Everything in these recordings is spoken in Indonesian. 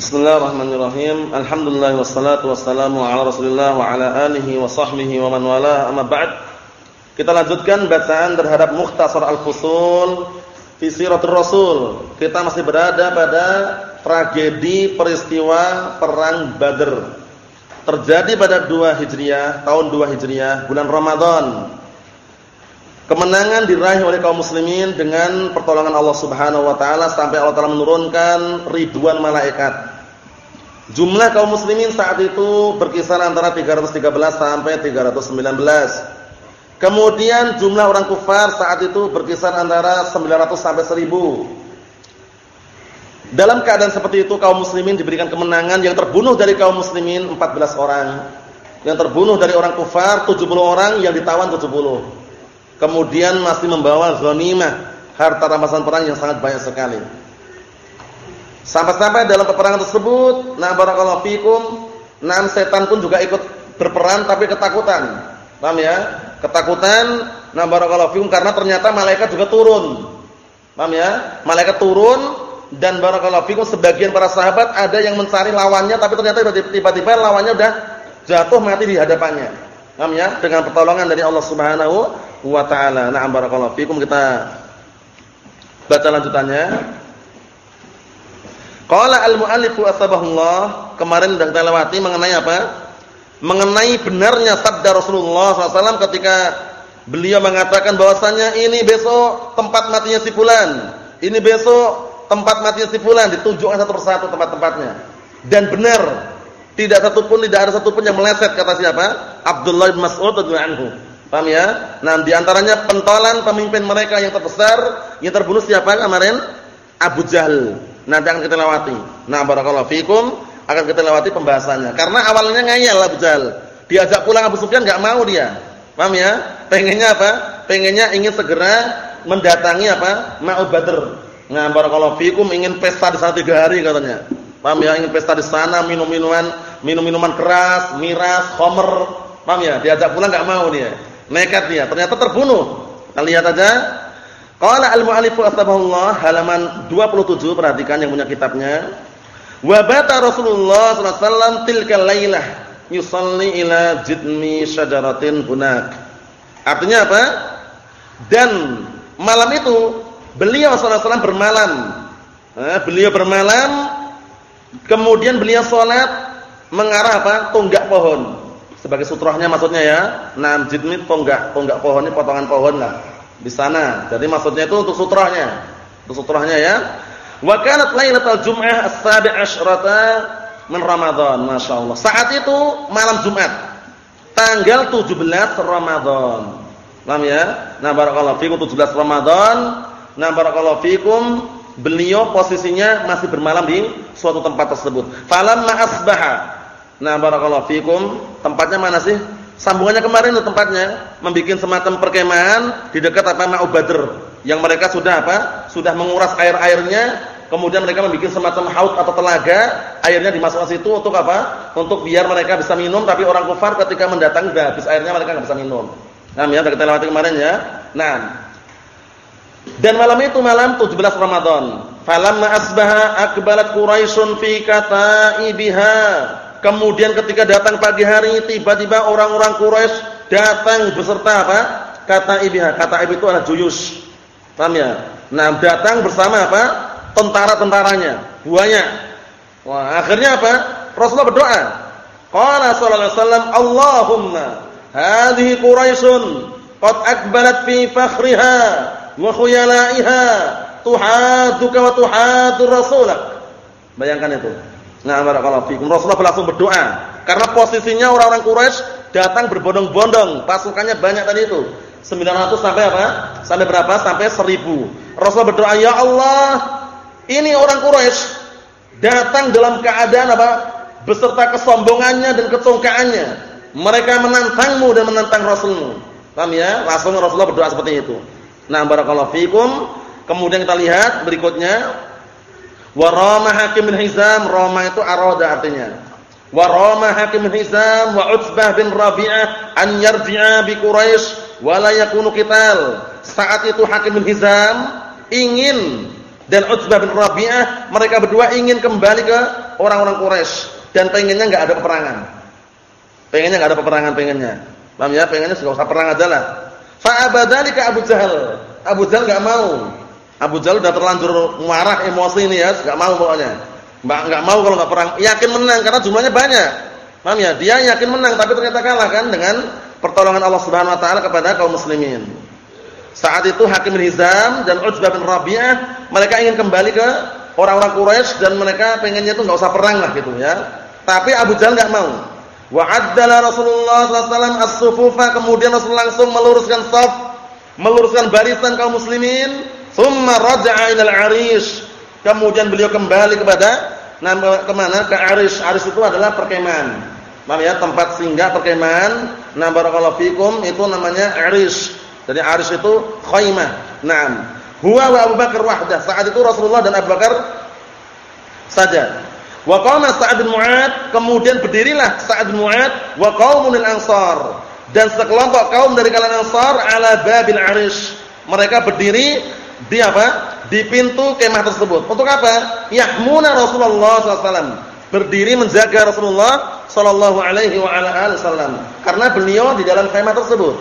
Bismillahirrahmanirrahim. Alhamdulillah wassalatu wassalamu ala Rasulillah wa ala alihi wa sahbihi wa man wala amma ba'd. Kita lanjutkan bacaan terhadap Mukhtasar Al-Fusul fi Siratul Rasul. Kita masih berada pada tragedi peristiwa perang Badr. Terjadi pada 2 Hijriah, tahun 2 Hijriah, bulan Ramadan. Kemenangan diraih oleh kaum muslimin dengan pertolongan Allah Subhanahu wa taala sampai Allah taala menurunkan ribuan malaikat. Jumlah kaum muslimin saat itu berkisar antara 313 sampai 319. Kemudian jumlah orang kufar saat itu berkisar antara 900 sampai 1000. Dalam keadaan seperti itu kaum muslimin diberikan kemenangan yang terbunuh dari kaum muslimin 14 orang. Yang terbunuh dari orang kufar 70 orang yang ditawan 70 kemudian masih membawa ghanimah, harta rampasan perang yang sangat banyak sekali. Sampai-sampai dalam peperangan tersebut, nah barakallahu fikum, enam setan pun juga ikut berperan tapi ketakutan. Paham ya? Ketakutan, nah barakallahu fikum karena ternyata malaikat juga turun. Paham ya? Malaikat turun dan barakallahu fikum sebagian para sahabat ada yang mencari lawannya tapi ternyata tiba-tiba lawannya udah jatuh mati di hadapannya. Paham ya? Dengan pertolongan dari Allah Subhanahu wa taala. Na'am barakallahu fikum kita baca lanjutannya. Qala al-muallif asbahullah, kemarin sudah kita lewati mengenai apa? Mengenai benarnya sabda Rasulullah SAW ketika beliau mengatakan bahwasanya ini besok tempat matinya si fulan. Ini besok tempat matinya si fulan ditunjukkan satu persatu tempat-tempatnya. Dan benar, tidak satu pun tidak ada satu pun yang meleset kata siapa? Abdullah bin Mas'ud radhiyallahu anhu. Paham ya? Nah, di antaranya pentolan pemimpin mereka yang terbesar yang terbunuh siapa kemarin? Abu Jahal. Nanti akan kita lewati. Nah, barakallahu fikum akan kita lewati pembahasannya. Karena awalnya ngayal Abu Jahal. Diajak pulang Abu Sufyan enggak mau dia. Paham ya? Pengennya apa? Pengennya ingin segera mendatangi apa? Ma'ud Badr. Nah, barakallahu fikum ingin pesta di sana tiga hari katanya. Paham ya? Ingin pesta di sana, minum-minuman, minum-minuman keras, miras, khamr. Paham ya? Diajak pulang enggak mau dia. Nekat dia, ternyata terbunuh. Kita lihat aja. Qala al-mu'allif asbahullah halaman 27 perhatikan yang punya kitabnya. Wa bata Rasulullah sallallahu alaihi wasallam tilka lailah yusalli ila jidmi syajaratin hunak. Artinya apa? Dan malam itu beliau sallallahu alaihi wasallam bermalam. Eh, beliau bermalam kemudian beliau salat mengarah apa? Tonggak pohon sebagai sutrohnya maksudnya ya. Nah, jidmit tonggak, tonggak pohon ini potongan pohon lah di sana. Jadi maksudnya itu untuk sutrohnya. Untuk sutrohnya ya. Wa kanat lailatul jum'ah as-sabi' asyrata min Ramadan, masyaallah. Saat itu malam Jumat. Tanggal 17 Ramadan. Paham ya? Nah, barakallahu fikum 17 Ramadan. Nah, barakallahu fikum beliau posisinya masih bermalam di suatu tempat tersebut. Falamma asbaha Nah, barakallahu fikum. Tempatnya mana sih? Sambungannya kemarin itu tempatnya, membuat semacam perkemahan di dekat apa Ma'ubadr yang mereka sudah apa? Sudah menguras air-airnya, kemudian mereka membuat semacam haud atau telaga, airnya dimasukkan situ untuk apa? Untuk biar mereka bisa minum, tapi orang kafir ketika mendatangi sudah habis airnya mereka enggak bisa minum. Nah, ya kita lewati kemarin ya. Nah, dan malam itu malam 17 Ramadan. Falamma asbaha akbalat Quraisyun fi kata'ibiha Kemudian ketika datang pagi hari, tiba-tiba orang-orang Quraisy datang beserta apa? Kata ibiha. Kata ibi itu adalah juyus. Paham ya? Nah, datang bersama apa? Tentara-tentaranya. Banyak. Wah, akhirnya apa? Rasulullah berdoa. Qala sallallahu alaihi wasallam, "Allahumma hadhihi Quraisyun qad akbalat fi fakhriha wa khuyalaiha tuhaduka wa tuhadu rasulak." Bayangkan itu. Nah, barakallahu fikum. Rasulullah langsung berdoa karena posisinya orang-orang Quraisy datang berbondong-bondong, pasukannya banyak tadi itu. 900 sampai apa? Sampai berapa? Sampai 1000. Rasulullah berdoa, "Ya Allah, ini orang Quraisy datang dalam keadaan apa? Beserta kesombongannya dan kecongkaannya. Mereka menantangmu dan menantang Rasulmu." Paham ya? Langsung Rasulullah berdoa seperti itu. Nah, barakallahu fikum. Kemudian kita lihat berikutnya Wa rama Hakim bin Hizam, rama itu arada artinya. Wa rama Hakim bin Hizam wa Utsbah bin Rabi'ah an yarji'a bi Quraisy wa la yakunu qital. Saat itu Hakim bin Hizam ingin dan Utsbah bin Rabi'ah mereka berdua ingin kembali ke orang-orang Quraisy dan pengennya enggak ada peperangan. Pengennya enggak ada peperangan pengennya. Paham ya? Pengennya enggak usah perang aja lah. Fa abadzalika Abu Jahal. Abu Jahal enggak mau. Abu Jahal udah terlanjur marah emosi ini ya, enggak mau pokoknya. Enggak enggak mau kalau enggak perang. Yakin menang karena jumlahnya banyak. Paham ya? Dia yakin menang tapi ternyata kalah kan dengan pertolongan Allah Subhanahu wa taala kepada kaum muslimin. Saat itu Hakim bin Hizam dan Utsbah bin Rabi'ah mereka ingin kembali ke orang-orang Quraisy dan mereka pengennya itu enggak usah perang lah gitu ya. Tapi Abu Jahal enggak mau. Wa addala Rasulullah sallallahu as-sufufa kemudian Rasul langsung meluruskan saf, meluruskan barisan kaum muslimin, thumma raja'a ila al-arish. Kemudian beliau kembali kepada nah ke mana? Ke Arish. Arish itu adalah perkemahan. Namanya tempat singgah perkemahan. Nah barakallahu fikum itu namanya Arish. Jadi Arish itu khaimah. Naam. Huwa wa Abu Bakar wahdah. Saat itu Rasulullah dan Abu Bakar saja. Wa qama Sa'ad bin Mu'ad, kemudian berdirilah Sa'ad bin Mu'ad wa qaumun ansar dan sekelompok kaum dari kalangan Ansar ala babil Arish. Mereka berdiri di apa? Di pintu kemah tersebut. Untuk apa? Yahmuna Rasulullah SAW. Berdiri menjaga Rasulullah sallallahu alaihi wasallam. Karena beliau di dalam kemah tersebut.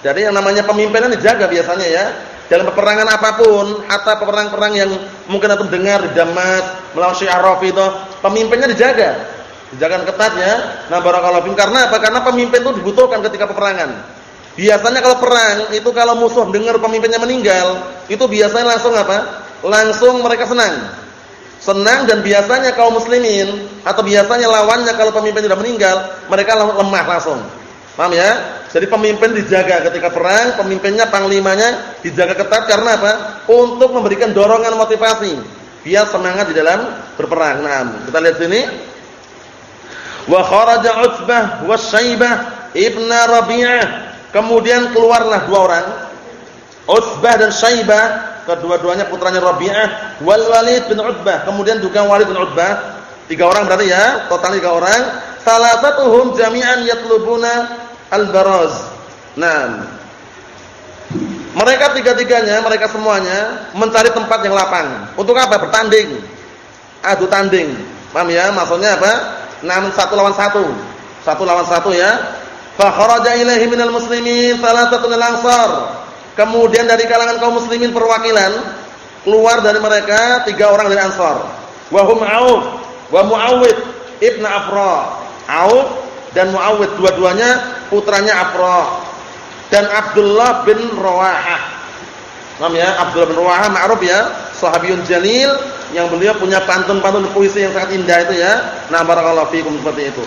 Jadi yang namanya pemimpinan dijaga biasanya ya. Dalam peperangan apa pun, atau peperang-perang yang mungkin antum dengar di Damas, melawan Syiah Rafidhah, pemimpinnya dijaga. Dijaga ketat ya. Nah, barakallahu karena apa? Karena pemimpin itu dibutuhkan ketika peperangan. Biasanya kalau perang itu kalau musuh dengar pemimpinnya meninggal, itu biasanya langsung apa? Langsung mereka senang. Senang dan biasanya kaum muslimin atau biasanya lawannya kalau pemimpin sudah meninggal, mereka lemah langsung. Paham ya? Jadi pemimpin dijaga ketika perang, pemimpinnya, panglimanya dijaga ketat karena apa? Untuk memberikan dorongan motivasi biar semangat di dalam berperang. Nah, kita lihat sini. Wa kharaja Utsbah wa Syaibah ibn Rabi'ah. Kemudian keluarlah dua orang. Utsbah dan Syaibah, kedua-duanya putranya Rabi'ah, wal Walid bin Utbah. Kemudian juga Walid bin Utbah. Tiga orang berarti ya, total tiga orang. Salah satuhum jami'an yatlubuna al-baraz. Nah, mereka tiga-tiganya, mereka semuanya mencari tempat yang lapang. Untuk apa? Bertanding. Adu tanding. Paham ya? Maksudnya apa? Nah, satu lawan satu. Satu lawan satu ya. Fa kharaja ilaihi minal muslimin salasatun al-ansar. Kemudian dari kalangan kaum muslimin perwakilan keluar dari mereka tiga orang dari Ansar. Wa hum Auf wa Muawwid ibn Afra. Auf dan Muawwid dua-duanya putranya Afra dan Abdullah bin Rawahah. Namanya Abdullah bin Rawahah ma'ruf ya, sahabiyun jalil yang beliau punya pantun-pantun puisi yang sangat indah itu ya. Nah, barakallahu fikum seperti itu.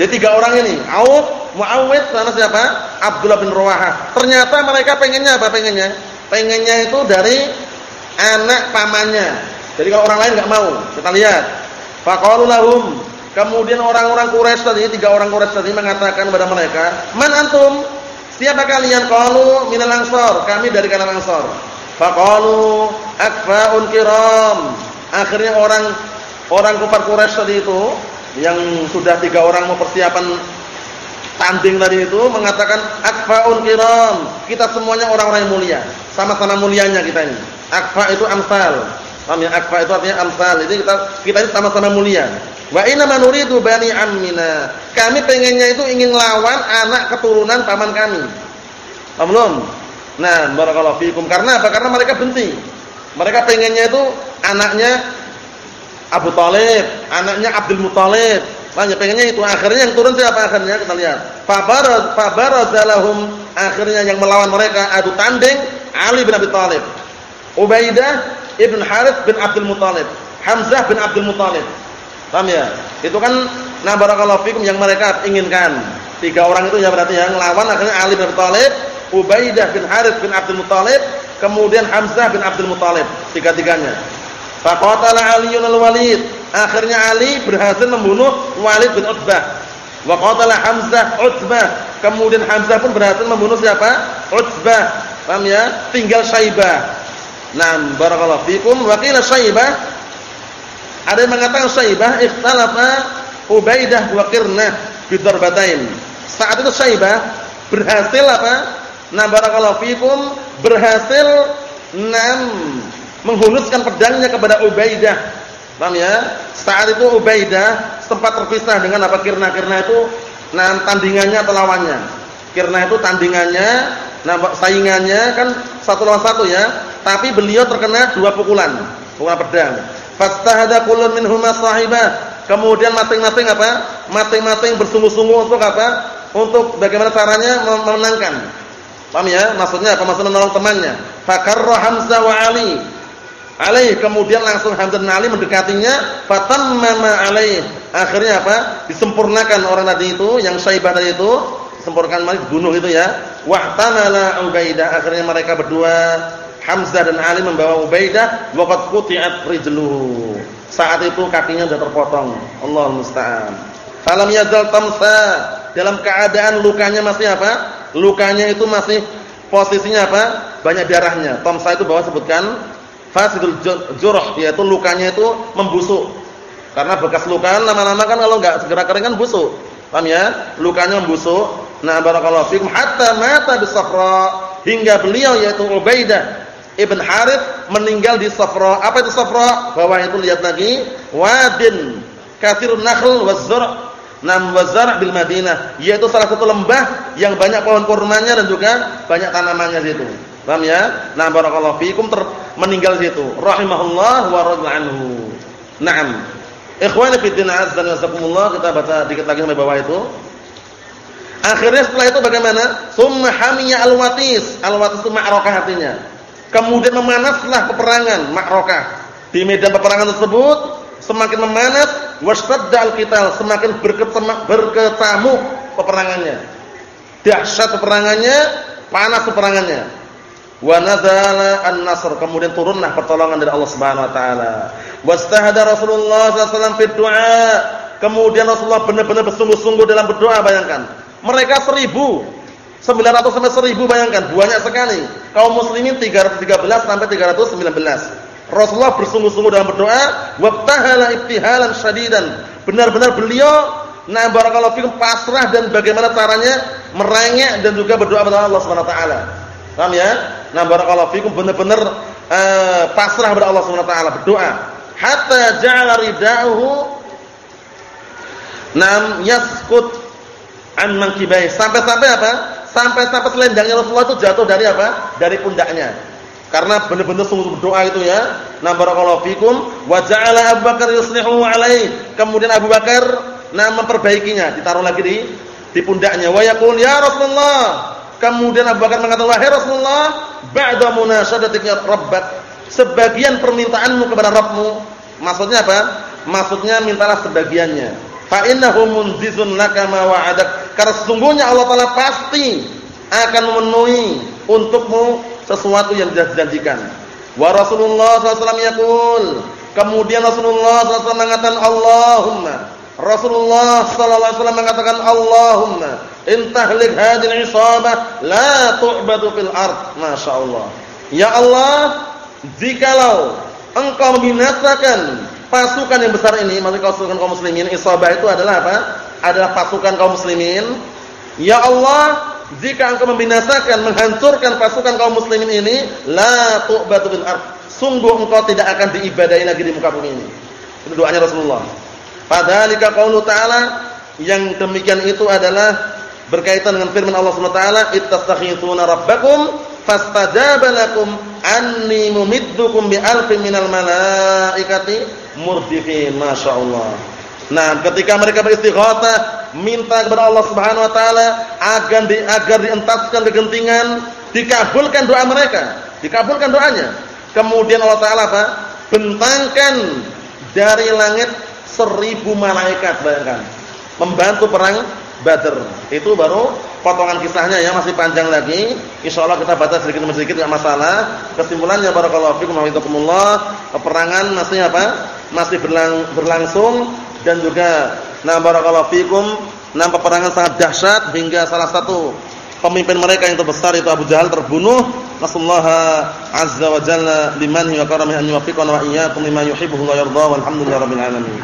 Jadi tiga orang ini, Auf, Muawwid, sama siapa? Abdullah bin Rawahah. Ternyata mereka pengennya apa pengennya? Pengennya itu dari anak pamannya. Jadi kalau orang lain enggak mau, kita lihat. Faqalu lahum Kemudian orang-orang Quraisy tadi, tiga orang Quraisy tadi mengatakan kepada mereka, "Man antum? Siapa kalian?" Qalu minal ansar, kami dari kalangan ansar. Faqalu akfaun kiram. Akhirnya orang orang kafir Quraisy tadi itu yang sudah tiga orang mau persiapan tanding tadi itu mengatakan akfaun kiram. Kita semuanya orang-orang yang mulia, sama-sama mulianya kita ini. Akfa itu amsal. Paham ya? Akfa itu artinya amsal. Jadi kita kita ini sama-sama mulia. Wa inna manuridu bani ammina. Kami pengennya itu ingin lawan anak keturunan paman kami. Paham Nah, barakallahu fikum. Karena apa? Karena mereka benci. Mereka pengennya itu anaknya Abu Talib, anaknya Abdul Banyak pengennya itu. Akhirnya yang turun siapa akhirnya? Kita lihat. Fabaraz fabarazalahum akhirnya yang melawan mereka adu tanding Ali bin Abi Thalib. Ubaidah ibn Harith bin Abdul Muthalib. Hamzah bin Abdul Muthalib. Paham ya? Itu kan nah barakallahu fikum yang mereka inginkan. Tiga orang itu ya berarti yang lawan akhirnya Ali bin Abi Thalib, Ubaidah bin Harith bin Abdul Muthalib, kemudian Hamzah bin Abdul Muthalib, tiga-tiganya. Faqatala Aliun al-Walid. Akhirnya Ali berhasil membunuh Walid bin Utbah. Wa qatala Hamzah Utbah. Kemudian Hamzah pun berhasil membunuh siapa? Utbah. Paham ya? Tinggal Syaibah. Nah, barakallahu fikum. Wa qila Syaibah ada yang mengatakan Syaibah ikhtalafa Ubaidah wa Qirnah bidarbatain. Saat itu Syaibah berhasil apa? Nah barakallahu fikum berhasil enam menghunuskan pedangnya kepada Ubaidah Paham ya? Saat itu Ubaidah sempat terpisah dengan apa Kirna-Kirna itu nah tandingannya atau lawannya. Kirna itu tandingannya, nah saingannya kan satu lawan satu ya. Tapi beliau terkena dua pukulan, pukulan pedang. Fastahada kullun minhuma sahibah. Kemudian masing-masing apa? Masing-masing bersungguh-sungguh untuk apa? Untuk bagaimana caranya memenangkan. Paham ya? Maksudnya apa? Maksudnya menolong temannya. Fakarra Hamzah wa Ali alaih kemudian langsung Hamzah bin Ali mendekatinya fatammama alaih. Akhirnya apa? Disempurnakan orang tadi itu yang Syaibah tadi itu disempurnakan malik bunuh itu ya. Wahtamala Ubaidah akhirnya mereka berdua Hamzah dan Ali membawa Ubaidah waqad quti'at rijluhu. Saat itu kakinya sudah terpotong. Allah musta'an. Falam yazal tamsa. Dalam keadaan lukanya masih apa? Lukanya itu masih posisinya apa? Banyak darahnya. Tamsa itu bawah sebutkan fasidul jurh yaitu lukanya itu membusuk. Karena bekas luka lama-lama kan kalau enggak segera kering kan busuk. Paham ya? Lukanya membusuk. Nah, barakallahu fikum hatta mata di Safra hingga beliau yaitu Ubaidah Ibn Harith meninggal di Safra. Apa itu Safra? Bawah itu lihat lagi, wadin kathirun nakhl waz-zar' nam wazar bil Madinah, yaitu salah satu lembah yang banyak pohon kurmanya dan juga banyak tanamannya di situ. Paham ya? Nah, barakallahu fikum ter meninggal situ. Rahimahullah wa radhiyallahu anhu. Naam. Ikhwani fi din azza wa jazakumullah, kita baca dikit lagi sampai bawah itu. Akhirnya setelah itu bagaimana? Summa hamiya al-watis. Al-watis itu ma'rakah artinya. Kemudian memanaslah peperangan, ma'rakah. Di medan peperangan tersebut semakin memanas, washtadda al-qital, semakin berkecamuk peperangannya. Dahsyat peperangannya, panas peperangannya wa nazala an-nasr kemudian turunlah pertolongan dari Allah Subhanahu wa taala. Wastahada Rasulullah sallallahu alaihi du'a. Kemudian Rasulullah benar-benar bersungguh-sungguh dalam berdoa bayangkan. Mereka seribu. 900 sampai 1000 bayangkan. Banyak sekali. Kaum muslimin 313 sampai 319 Rasulullah bersungguh-sungguh dalam berdoa. Wabtahala ibtihalan syadidan. Benar-benar beliau nah barakallahu fikum pasrah dan bagaimana caranya merengek dan juga berdoa kepada Allah Subhanahu wa taala Paham ya? Nah, barakallahu fikum benar-benar uh, pasrah kepada Allah Subhanahu wa taala, berdoa. Hatta ja'ala rida'uhu nam yaskut an mankibai. Sampai-sampai apa? Sampai-sampai selendangnya Rasulullah itu jatuh dari apa? Dari pundaknya. Karena benar-benar sungguh berdoa itu ya. Nah, barakallahu fikum wa ja'ala Abu Bakar yuslihu alaihi. Kemudian Abu Bakar nah memperbaikinya, ditaruh lagi di di pundaknya. Wa yaqul ya Rasulullah Kemudian Abu Bakar mengatakan, "Wahai Rasulullah, ba'da munasyadatika rabbak." Sebagian permintaanmu kepada Rabbmu, maksudnya apa? Maksudnya mintalah sebagiannya. Fa innahu munzizun laka ma wa'adak. Karena sesungguhnya Allah Taala pasti akan memenuhi untukmu sesuatu yang dijanjikan. Wa Rasulullah SAW yaqul, kemudian Rasulullah SAW mengatakan, "Allahumma" Rasulullah sallallahu alaihi wasallam mengatakan, "Allahumma intahlik hadhihi isabah la tu'badu fil ard." Masyaallah. Ya Allah, jikalau engkau membinasakan pasukan yang besar ini, maksudnya pasukan kaum muslimin, isabah itu adalah apa? Adalah pasukan kaum muslimin. Ya Allah, jika engkau membinasakan, menghancurkan pasukan kaum muslimin ini, la tu'badu fil ard. Sungguh engkau tidak akan diibadahi lagi di muka bumi ini. Itu doanya Rasulullah. Fadzalika qaulu ta'ala yang demikian itu adalah berkaitan dengan firman Allah Subhanahu wa taala ittastaghitsuna rabbakum fastajaba lakum anni mumiddukum bi alfin minal malaikati murdifin masyaallah. Nah, ketika mereka beristighatsah minta kepada Allah Subhanahu wa taala agar di, agar dientaskan kegentingan, dikabulkan doa mereka, dikabulkan doanya. Kemudian Allah taala apa? Bentangkan dari langit seribu malaikat bayangkan membantu perang Badr. Itu baru potongan kisahnya ya masih panjang lagi. Insyaallah kita baca sedikit demi sedikit enggak masalah. Kesimpulannya barakallahu fikum wa hidakumullah, peperangan masih apa? Masih berlang, berlangsung dan juga nah barakallahu fikum, nah peperangan sangat dahsyat hingga salah satu pemimpin mereka yang terbesar itu Abu Jahal terbunuh. نسأل الله عز وجل بمنه وكرمه أن يوفقنا وإياكم لما يحبه ويرضاه والحمد لله رب العالمين.